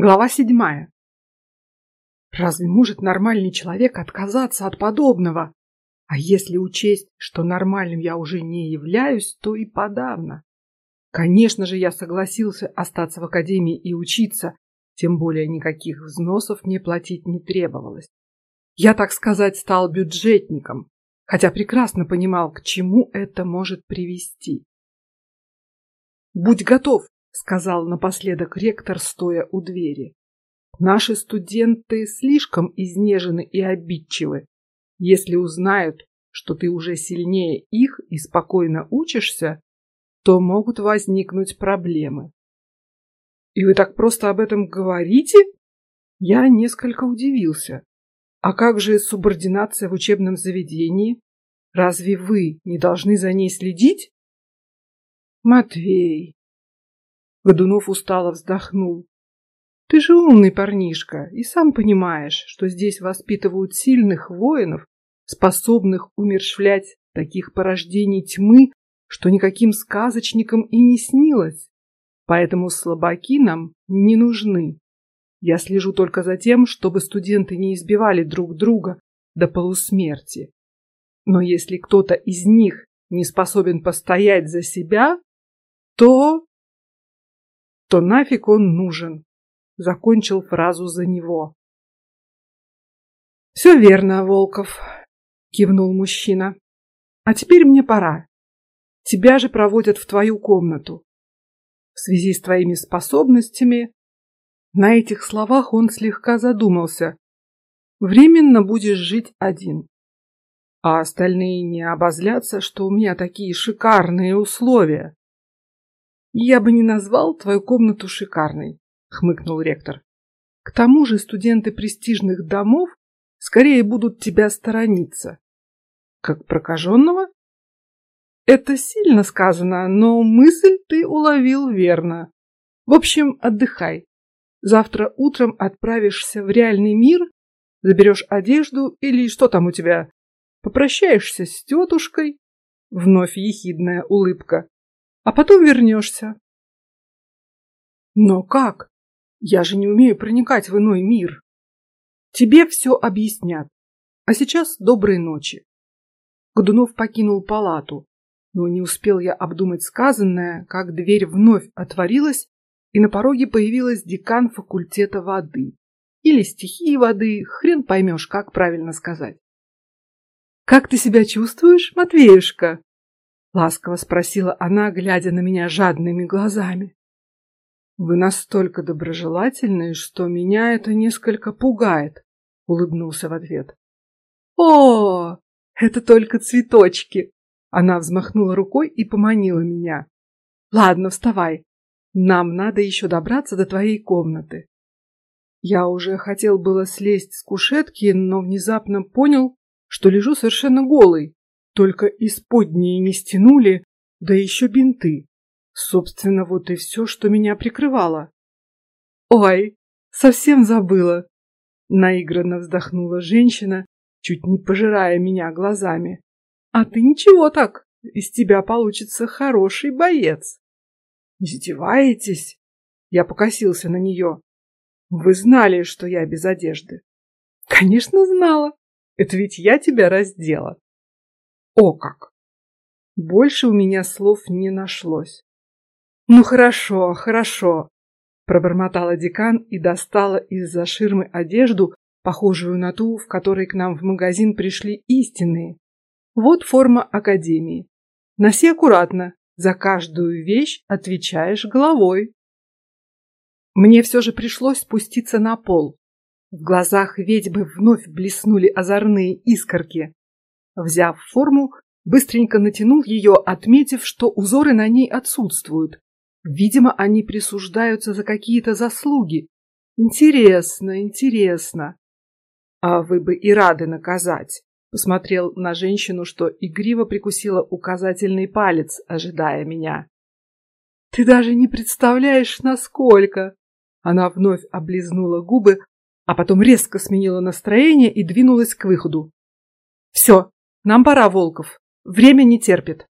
Глава седьмая. Разве может нормальный человек отказаться от подобного? А если учесть, что нормальным я уже не являюсь, то и подавно. Конечно же, я согласился остаться в академии и учиться, тем более никаких взносов мне платить не требовалось. Я, так сказать, стал бюджетником, хотя прекрасно понимал, к чему это может привести. Будь готов, сказал напоследок ректор, стоя у двери. Наши студенты слишком изнежены и обидчивы. Если узнают, что ты уже сильнее их и спокойно учишься, то могут возникнуть проблемы. И вы так просто об этом говорите? Я несколько удивился. А как же субординация в учебном заведении? Разве вы не должны за ней следить? Матвей, Годунов устало вздохнул. Ты же умный парнишка и сам понимаешь, что здесь воспитывают сильных воинов, способных умерщвлять таких порождений тьмы, что никаким сказочникам и не снилось. Поэтому слабаки нам не нужны. Я слежу только за тем, чтобы студенты не избивали друг друга до полусмерти. Но если кто-то из них не способен постоять за себя, то то нафиг он нужен? Закончил фразу за него. Все верно, Волков, кивнул мужчина. А теперь мне пора. Тебя же проводят в твою комнату. В связи с твоими способностями. На этих словах он слегка задумался. Временно будешь жить один, а остальные не обозлятся, что у меня такие шикарные условия. Я бы не назвал твою комнату шикарной, хмыкнул ректор. К тому же студенты престижных домов скорее будут тебя сторониться. Как прокаженного? Это сильно сказано, но мысль ты уловил верно. В общем, отдыхай. Завтра утром отправишься в реальный мир, заберешь одежду или что там у тебя, попрощаешься с тетушкой. Вновь ехидная улыбка а потом вернешься. Но как? Я же не умею проникать в иной мир. Тебе все объяснят. А сейчас доброй ночи. Годунов покинул палату, но не успел я обдумать сказанное, как дверь вновь отворилась, и на пороге появилась декан факультета воды или стихии воды, хрен поймешь, как правильно сказать. Как ты себя чувствуешь, Матвеюшка? Ласково спросила она, глядя на меня жадными глазами. Вы настолько доброжелательны, что меня это несколько пугает, улыбнулся в ответ. О, это только цветочки. Она взмахнула рукой и поманила меня. Ладно, вставай. Нам надо еще добраться до твоей комнаты. Я уже хотел было слезть с кушетки, но внезапно понял, что лежу совершенно голый. Только исподние не стянули, да еще бинты. Собственно, вот и все, что меня прикрывало. Ой, совсем забыла. Наигранно вздохнула женщина, чуть не пожирая меня глазами. А ты ничего так, из тебя получится хороший боец. Издеваетесь? Я покосился на нее. Вы знали, что я без одежды? Конечно, знала. Это ведь я тебя раздела. О как! Больше у меня слов не нашлось. Ну хорошо, хорошо, пробормотала декан и достала из-за ширмы одежду, похожую на ту, в которой к нам в магазин пришли истинные. Вот форма академии. Носи аккуратно, за каждую вещь отвечаешь головой. Мне все же пришлось спуститься на пол. В глазах ведьмы вновь блеснули озорные искорки. Взяв форму, быстренько натянул ее, отметив, что узоры на ней отсутствуют. Видимо, они присуждаются за какие-то заслуги. Интересно, интересно. А вы бы и рады наказать. Посмотрел на женщину, что игриво прикусила указательный палец, ожидая меня. Ты даже не представляешь, насколько. Она вновь облизнула губы, а потом резко сменила настроение и двинулась к выходу. Все, нам пора, Волков. Время не терпит.